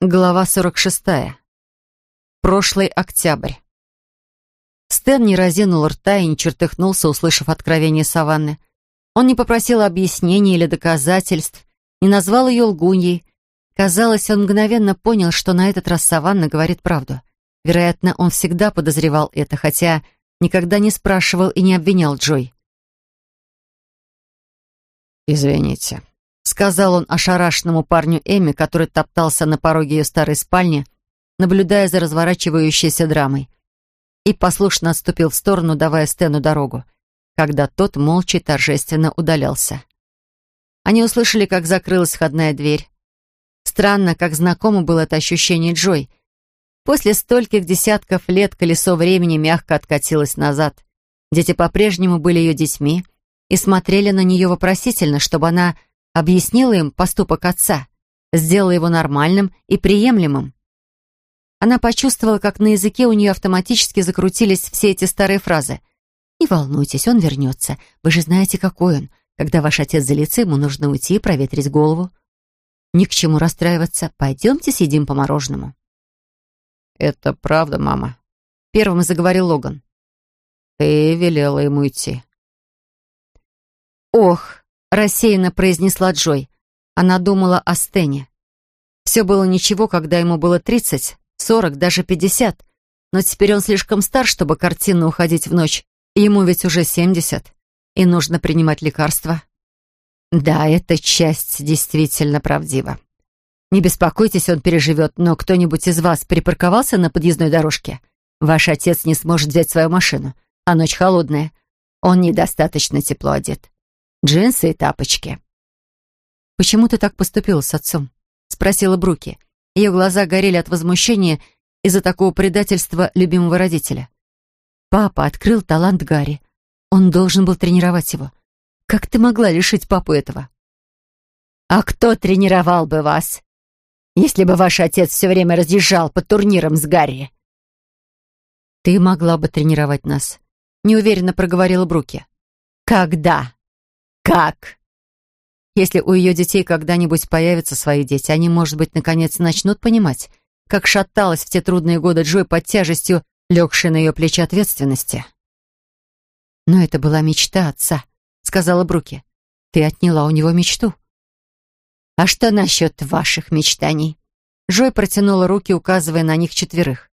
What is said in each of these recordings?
Глава 46. Прошлый октябрь. Стэн не разинул рта и не чертыхнулся, услышав откровение Саванны. Он не попросил объяснений или доказательств, не назвал ее лгуньей. Казалось, он мгновенно понял, что на этот раз Саванна говорит правду. Вероятно, он всегда подозревал это, хотя никогда не спрашивал и не обвинял Джой. «Извините», сказал он ошарашенному парню Эми, который топтался на пороге ее старой спальни, наблюдая за разворачивающейся драмой, и послушно отступил в сторону, давая Стэну дорогу, когда тот молча и торжественно удалялся. Они услышали, как закрылась входная дверь. Странно, как знакомо было это ощущение Джой. После стольких десятков лет колесо времени мягко откатилось назад. Дети по-прежнему были ее детьми и смотрели на нее вопросительно, чтобы она объяснила им поступок отца, сделала его нормальным и приемлемым. Она почувствовала, как на языке у нее автоматически закрутились все эти старые фразы. «Не волнуйтесь, он вернется. Вы же знаете, какой он. Когда ваш отец залится, ему нужно уйти и проветрить голову. Ни к чему расстраиваться. Пойдемте съедим по мороженому». «Это правда, мама?» Первым заговорил Логан. «Ты велела ему идти». «Ох, рассеянно произнесла Джой. Она думала о Стене. Все было ничего, когда ему было тридцать, сорок, даже пятьдесят. Но теперь он слишком стар, чтобы картинно уходить в ночь. Ему ведь уже семьдесят, и нужно принимать лекарства. Да, эта часть действительно правдива. Не беспокойтесь, он переживет, но кто-нибудь из вас припарковался на подъездной дорожке? Ваш отец не сможет взять свою машину, а ночь холодная. Он недостаточно тепло одет джинсы и тапочки. «Почему ты так поступила с отцом?» — спросила Бруки. Ее глаза горели от возмущения из-за такого предательства любимого родителя. «Папа открыл талант Гарри. Он должен был тренировать его. Как ты могла лишить папу этого?» «А кто тренировал бы вас, если бы ваш отец все время разъезжал по турнирам с Гарри?» «Ты могла бы тренировать нас», — неуверенно проговорила Бруки. «Когда?» «Как?» Если у ее детей когда-нибудь появятся свои дети, они, может быть, наконец начнут понимать, как шаталась в те трудные годы Джой под тяжестью, легшей на ее плечи ответственности. «Но это была мечта отца», — сказала Бруки. «Ты отняла у него мечту». «А что насчет ваших мечтаний?» Джой протянула руки, указывая на них четверых.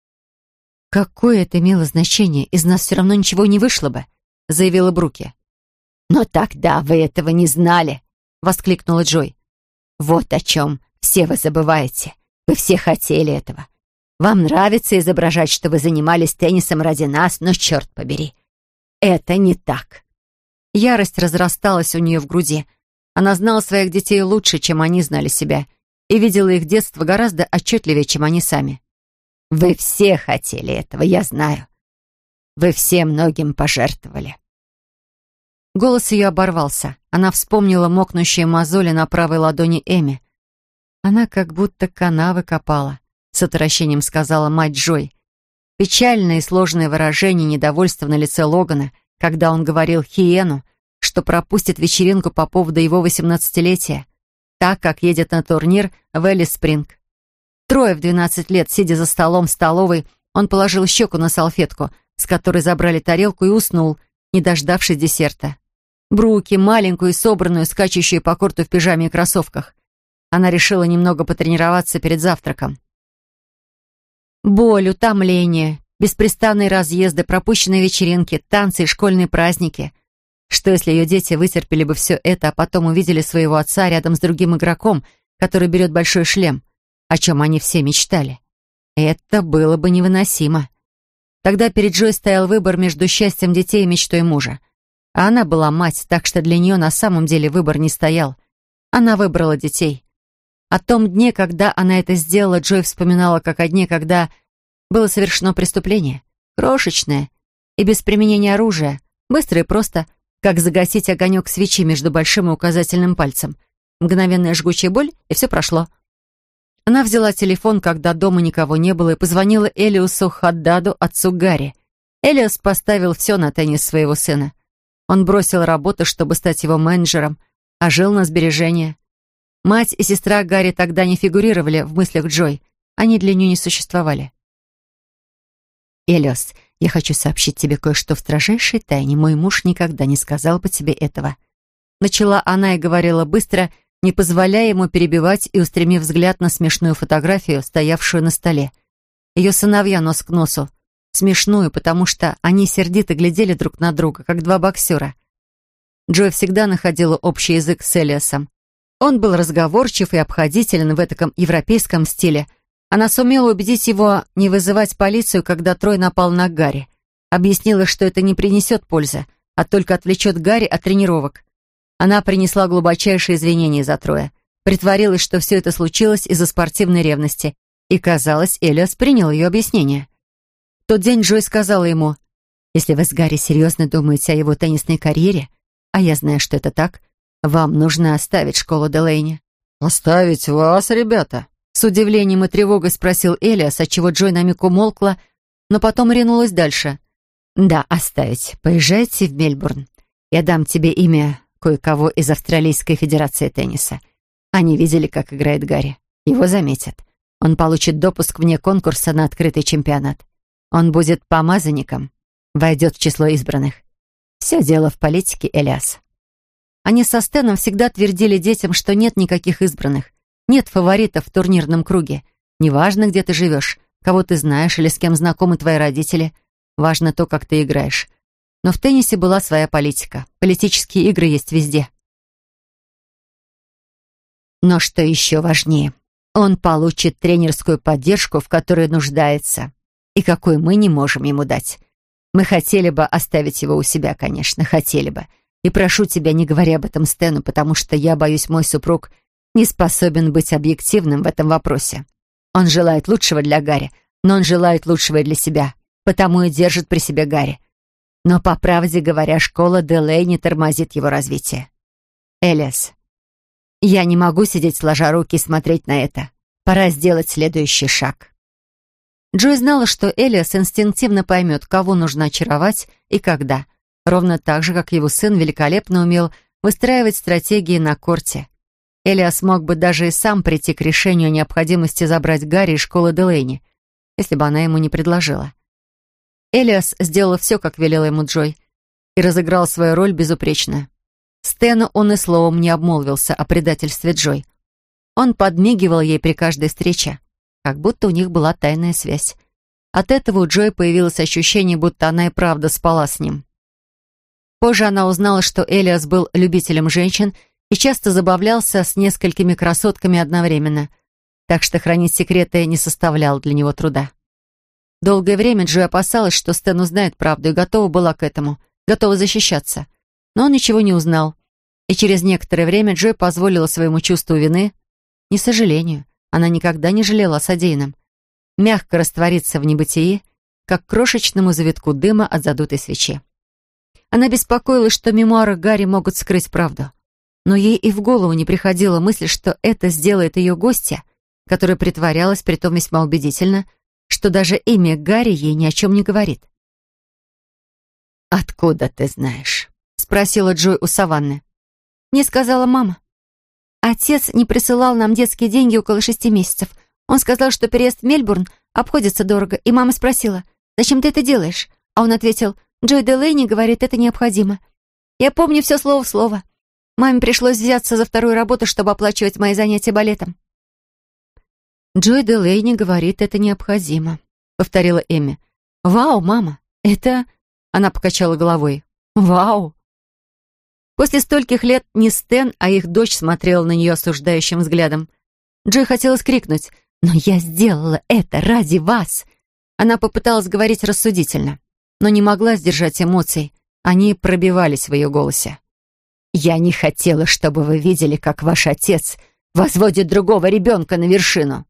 «Какое это имело значение? Из нас все равно ничего не вышло бы», — заявила Бруки. «Но тогда вы этого не знали!» — воскликнула Джой. «Вот о чем все вы забываете. Вы все хотели этого. Вам нравится изображать, что вы занимались теннисом ради нас, но черт побери, это не так». Ярость разрасталась у нее в груди. Она знала своих детей лучше, чем они знали себя, и видела их детство гораздо отчетливее, чем они сами. «Вы все хотели этого, я знаю. Вы все многим пожертвовали. Голос ее оборвался. Она вспомнила мокнущие мозоли на правой ладони Эми. Она как будто канавы копала, с отвращением сказала мать Джой. Печальное и сложное выражение недовольства на лице Логана, когда он говорил Хиену, что пропустит вечеринку по поводу его восемнадцатилетия, так как едет на турнир в Элли Спринг. Трое в двенадцать лет, сидя за столом в столовой, он положил щеку на салфетку, с которой забрали тарелку, и уснул, не дождавшись десерта. Бруки, маленькую и собранную, скачущую по корту в пижаме и кроссовках. Она решила немного потренироваться перед завтраком. Боль, утомление, беспрестанные разъезды, пропущенные вечеринки, танцы и школьные праздники. Что если ее дети вытерпели бы все это, а потом увидели своего отца рядом с другим игроком, который берет большой шлем, о чем они все мечтали? Это было бы невыносимо. Тогда перед Джой стоял выбор между счастьем детей и мечтой мужа. А она была мать, так что для нее на самом деле выбор не стоял. Она выбрала детей. О том дне, когда она это сделала, Джой вспоминала как о дне, когда было совершено преступление. Крошечное и без применения оружия. Быстро и просто, как загасить огонек свечи между большим и указательным пальцем. Мгновенная жгучая боль, и все прошло. Она взяла телефон, когда дома никого не было, и позвонила Элиусу Хаддаду, отцу Гарри. Элиус поставил все на теннис своего сына. Он бросил работу, чтобы стать его менеджером, а жил на сбережения. Мать и сестра Гарри тогда не фигурировали в мыслях Джой, Они для нее не существовали. «Элиос, я хочу сообщить тебе кое-что в строжайшей тайне. Мой муж никогда не сказал бы тебе этого». Начала она и говорила быстро, не позволяя ему перебивать и устремив взгляд на смешную фотографию, стоявшую на столе. Ее сыновья нос к носу. Смешную, потому что они сердито глядели друг на друга, как два боксера. Джой всегда находила общий язык с Элиасом. Он был разговорчив и обходителен в таком европейском стиле. Она сумела убедить его не вызывать полицию, когда Трой напал на Гарри. Объяснила, что это не принесет пользы, а только отвлечет Гарри от тренировок. Она принесла глубочайшие извинения за Троя. Притворилась, что все это случилось из-за спортивной ревности. И, казалось, Элиас принял ее объяснение. В тот день Джой сказала ему, «Если вы с Гарри серьезно думаете о его теннисной карьере, а я знаю, что это так, вам нужно оставить школу Делейни». «Оставить вас, ребята?» С удивлением и тревогой спросил Элиас, отчего Джой на миг умолкла, но потом ринулась дальше. «Да, оставить. Поезжайте в Мельбурн. Я дам тебе имя кое-кого из Австралийской Федерации тенниса. Они видели, как играет Гарри. Его заметят. Он получит допуск вне конкурса на открытый чемпионат. Он будет помазанником, войдет в число избранных. Все дело в политике, Элиас. Они со Стэном всегда твердили детям, что нет никаких избранных. Нет фаворитов в турнирном круге. Неважно, где ты живешь, кого ты знаешь или с кем знакомы твои родители. Важно то, как ты играешь. Но в теннисе была своя политика. Политические игры есть везде. Но что еще важнее, он получит тренерскую поддержку, в которой нуждается, и какой мы не можем ему дать. Мы хотели бы оставить его у себя, конечно, хотели бы. И прошу тебя, не говори об этом Стэну, потому что я боюсь, мой супруг не способен быть объективным в этом вопросе. Он желает лучшего для Гарри, но он желает лучшего и для себя, потому и держит при себе Гарри. Но, по правде говоря, школа Делей не тормозит его развитие. Элиас, я не могу сидеть сложа руки и смотреть на это. Пора сделать следующий шаг. Джой знала, что Элиас инстинктивно поймет, кого нужно очаровать и когда, ровно так же, как его сын великолепно умел выстраивать стратегии на корте. Элиас мог бы даже и сам прийти к решению о необходимости забрать Гарри из школы Делейни, если бы она ему не предложила. Элиас сделал все, как велела ему Джой, и разыграл свою роль безупречно. Стэну он и словом не обмолвился о предательстве Джой. Он подмигивал ей при каждой встрече как будто у них была тайная связь. От этого у Джой появилось ощущение, будто она и правда спала с ним. Позже она узнала, что Элиас был любителем женщин и часто забавлялся с несколькими красотками одновременно, так что хранить секреты не составляло для него труда. Долгое время Джой опасалась, что Стэн узнает правду и готова была к этому, готова защищаться. Но он ничего не узнал. И через некоторое время Джой позволила своему чувству вины, не сожалению, она никогда не жалела о содеянном. Мягко раствориться в небытии, как крошечному завитку дыма от задутой свечи. Она беспокоилась, что мемуары Гарри могут скрыть правду. Но ей и в голову не приходила мысль, что это сделает ее гостья, которая притворялась, притом весьма убедительно, что даже имя Гарри ей ни о чем не говорит. «Откуда ты знаешь?» — спросила Джой у Саванны. «Не сказала мама». Отец не присылал нам детские деньги около шести месяцев. Он сказал, что переезд в Мельбурн обходится дорого, и мама спросила, «Зачем ты это делаешь?» А он ответил, «Джой Делейни говорит, это необходимо». Я помню все слово в слово. Маме пришлось взяться за вторую работу, чтобы оплачивать мои занятия балетом. «Джой Делейни говорит, это необходимо», — повторила Эми. «Вау, мама, это...» — она покачала головой. «Вау!» После стольких лет не Стэн, а их дочь смотрела на нее осуждающим взглядом. Джой хотелось крикнуть «Но я сделала это ради вас!» Она попыталась говорить рассудительно, но не могла сдержать эмоций. Они пробивались в ее голосе. «Я не хотела, чтобы вы видели, как ваш отец возводит другого ребенка на вершину».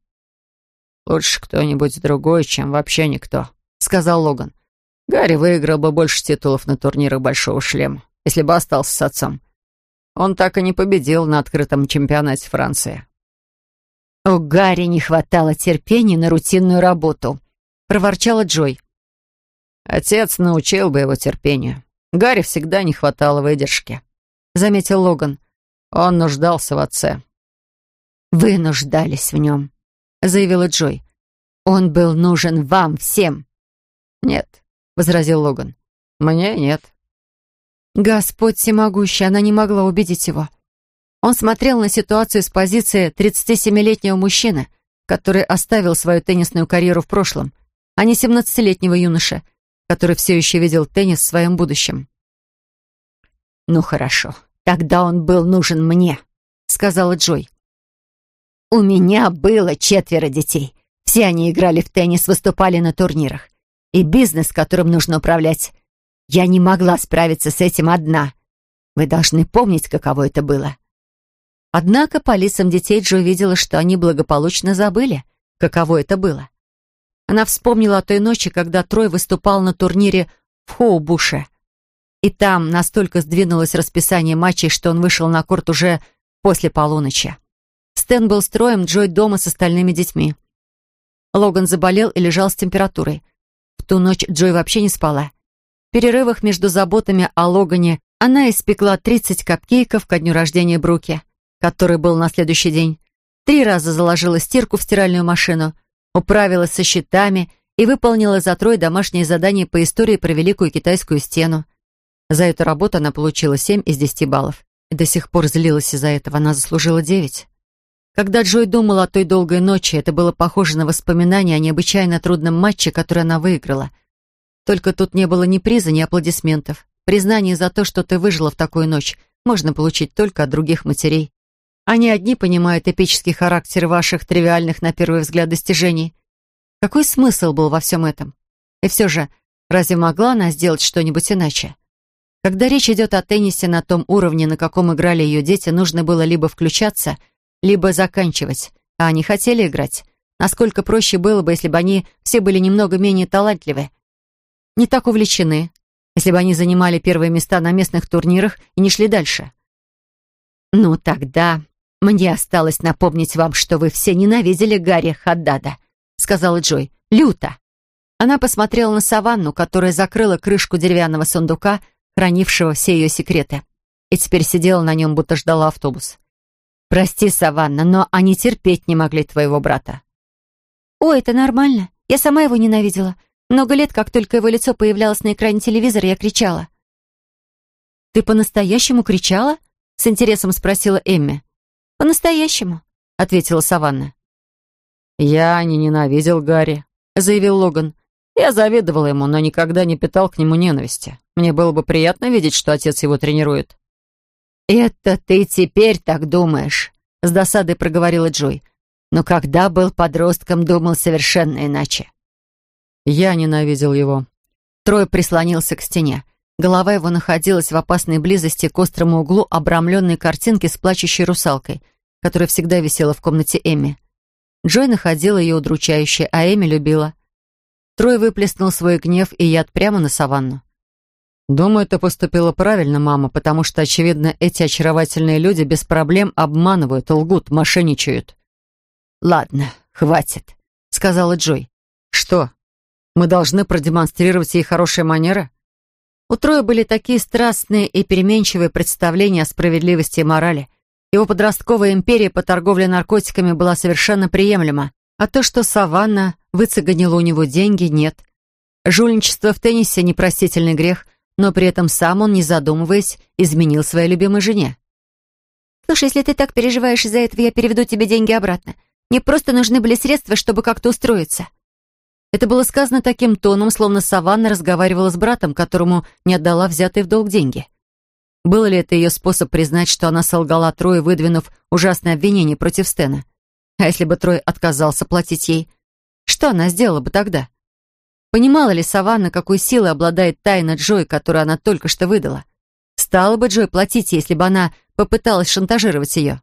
«Лучше кто-нибудь другой, чем вообще никто», — сказал Логан. «Гарри выиграл бы больше титулов на турнирах Большого шлема если бы остался с отцом. Он так и не победил на открытом чемпионате Франции. «У Гарри не хватало терпения на рутинную работу», — проворчала Джой. «Отец научил бы его терпению. Гарри всегда не хватало выдержки», — заметил Логан. «Он нуждался в отце». «Вы нуждались в нем», — заявила Джой. Он был нужен вам всем. «Нет», — возразил Логан. «Мне нет». Господь всемогущий, она не могла убедить его. Он смотрел на ситуацию с позиции 37-летнего мужчины, который оставил свою теннисную карьеру в прошлом, а не 17-летнего юноша, который все еще видел теннис в своем будущем. «Ну хорошо, тогда он был нужен мне», — сказала Джой. «У меня было четверо детей. Все они играли в теннис, выступали на турнирах. И бизнес, которым нужно управлять. Я не могла справиться с этим одна. Вы должны помнить, каково это было». Однако по лицам детей Джо видела, что они благополучно забыли, каково это было. Она вспомнила о той ночи, когда Трой выступал на турнире в Хоубуше. И там настолько сдвинулось расписание матчей, что он вышел на корт уже после полуночи. Стэн был строем, Джой дома с остальными детьми. Логан заболел и лежал с температурой. В ту ночь Джой вообще не спала. Перерывах между заботами о Логане она испекла 30 капкейков ко дню рождения Бруки, который был на следующий день. Три раза заложила стирку в стиральную машину, управилась со счетами и выполнила за Трой домашнее задание по истории про Великую Китайскую стену. За эту работу она получила 7 из 10 баллов. И до сих пор злилась из-за этого. Она заслужила 9. Когда Джой думала о той долгой ночи, это было похоже на воспоминание о необычайно трудном матче, который она выиграла. Только тут не было ни приза, ни аплодисментов. Признание за то, что ты выжила в такую ночь, можно получить только от других матерей. Они одни понимают эпический характер ваших тривиальных на первый взгляд достижений. Какой смысл был во всем этом? И все же, разве могла она сделать что-нибудь иначе? Когда речь идет о теннисе на том уровне, на каком играли ее дети, нужно было либо включаться, либо заканчивать. А они хотели играть. Насколько проще было бы, если бы они все были немного менее талантливы. Не так увлечены, если бы они занимали первые места на местных турнирах и не шли дальше. «Ну тогда мне осталось напомнить вам, что вы все ненавидели Гарри Хаддада», сказала Джой. «Люто». Она посмотрела на саванну, которая закрыла крышку деревянного сундука, хранившего все ее секреты, и теперь сидела на нем, будто ждала автобус. «Прости, Саванна, но они терпеть не могли твоего брата». «О, это нормально. Я сама его ненавидела. Много лет, как только его лицо появлялось на экране телевизора, я кричала». «Ты по-настоящему кричала?» — с интересом спросила Эмми. «По-настоящему», — ответила Саванна. «Я не ненавидел Гарри», — заявил Логан. «Я завидовал ему, но никогда не питал к нему ненависти. Мне было бы приятно видеть, что отец его тренирует». «Это ты теперь так думаешь», — с досадой проговорила Джой. «Но когда был подростком, думал совершенно иначе». «Я ненавидел его». Трой прислонился к стене. Голова его находилась в опасной близости к острому углу обрамленной картинки с плачущей русалкой, которая всегда висела в комнате Эми. Джой находила ее удручающей, а Эми любила. Трой выплеснул свой гнев и яд прямо на саванну. «Думаю, ты поступила правильно, мама, потому что, очевидно, эти очаровательные люди без проблем обманывают, лгут, мошенничают». «Ладно, хватит», — сказала Джой. «Что? Мы должны продемонстрировать ей хорошие манеры?» У Троя были такие страстные и переменчивые представления о справедливости и морали. Его подростковая империя по торговле наркотиками была совершенно приемлема, а то, что Саванна выцеганила у него деньги, нет. Жульничество в теннисе — непростительный грех, но при этом сам он, не задумываясь, изменил своей любимой жене. «Слушай, если ты так переживаешь из-за этого, я переведу тебе деньги обратно. Мне просто нужны были средства, чтобы как-то устроиться». Это было сказано таким тоном, словно Саванна разговаривала с братом, которому не отдала взятые в долг деньги. Был ли это ее способ признать, что она солгала Трое, выдвинув ужасное обвинение против Стена? А если бы Трой отказался платить ей? Что она сделала бы тогда? Понимала ли Саванна, какой силой обладает тайна Джой, которую она только что выдала? Стала бы Джой платить, если бы она попыталась шантажировать ее?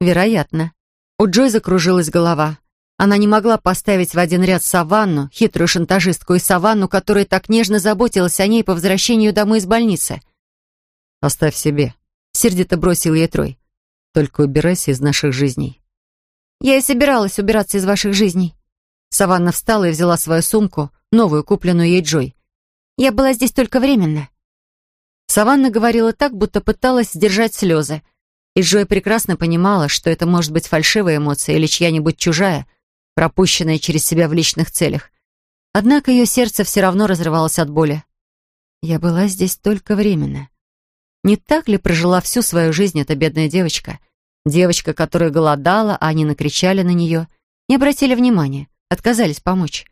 Вероятно. У Джой закружилась голова. Она не могла поставить в один ряд Саванну, хитрую шантажистку, и Саванну, которая так нежно заботилась о ней по возвращению домой из больницы. «Оставь себе», — сердито бросил ей Трой. «Только убирайся из наших жизней». «Я и собиралась убираться из ваших жизней». Саванна встала и взяла свою сумку, новую, купленную ей Джой. «Я была здесь только временно». Саванна говорила так, будто пыталась сдержать слезы. И Джой прекрасно понимала, что это может быть фальшивая эмоция или чья-нибудь чужая — пропущенные через себя в личных целях. Однако ее сердце все равно разрывалось от боли. Я была здесь только временно. Не так ли прожила всю свою жизнь эта бедная девочка? Девочка, которая голодала, а они накричали на нее, не обратили внимания, отказались помочь.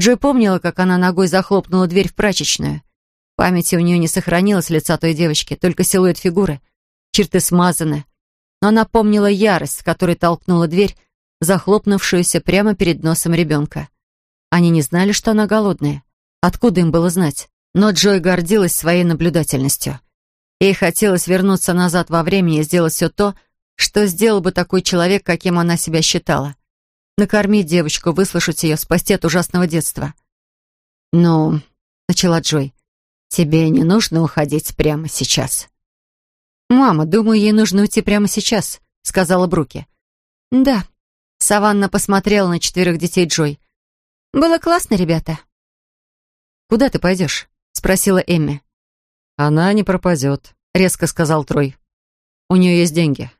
Джой помнила, как она ногой захлопнула дверь в прачечную. Памяти у нее не сохранилось лица той девочки, только силуэт фигуры. Черты смазаны. Но она помнила ярость, с которой толкнула дверь, захлопнувшуюся прямо перед носом ребенка. Они не знали, что она голодная. Откуда им было знать? Но Джой гордилась своей наблюдательностью. Ей хотелось вернуться назад во времени и сделать все то, что сделал бы такой человек, каким она себя считала. Накормить девочку, выслушать ее, спасти от ужасного детства. «Ну», — начала Джой, — «тебе не нужно уходить прямо сейчас». «Мама, думаю, ей нужно уйти прямо сейчас», — сказала Бруки. «Да». Саванна посмотрела на четверых детей Джой. «Было классно, ребята». «Куда ты пойдешь?» — спросила Эмми. «Она не пропадет», — резко сказал Трой. «У нее есть деньги».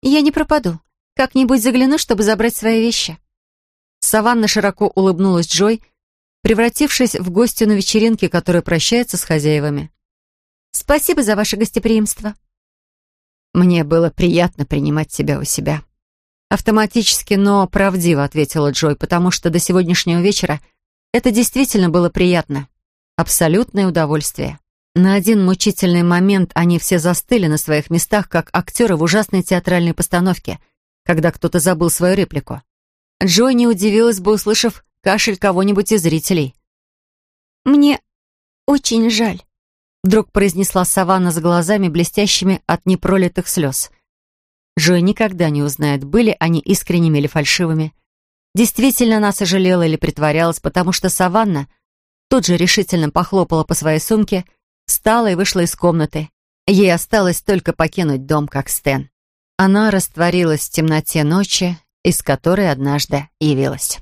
«Я не пропаду. Как-нибудь загляну, чтобы забрать свои вещи». Саванна широко улыбнулась Джой, превратившись в гостью на вечеринке, которая прощается с хозяевами. «Спасибо за ваше гостеприимство». «Мне было приятно принимать тебя у себя». Автоматически, но правдиво ответила Джой, потому что до сегодняшнего вечера это действительно было приятно. Абсолютное удовольствие. На один мучительный момент они все застыли на своих местах, как актеры в ужасной театральной постановке, когда кто-то забыл свою реплику. Джой не удивилась бы, услышав кашель кого-нибудь из зрителей. «Мне очень жаль», — вдруг произнесла Саванна с глазами, блестящими от непролитых слез. Джой никогда не узнает, были они искренними или фальшивыми. Действительно она сожалела или притворялась, потому что Саванна тут же решительно похлопала по своей сумке, встала и вышла из комнаты. Ей осталось только покинуть дом, как Стэн. Она растворилась в темноте ночи, из которой однажды явилась.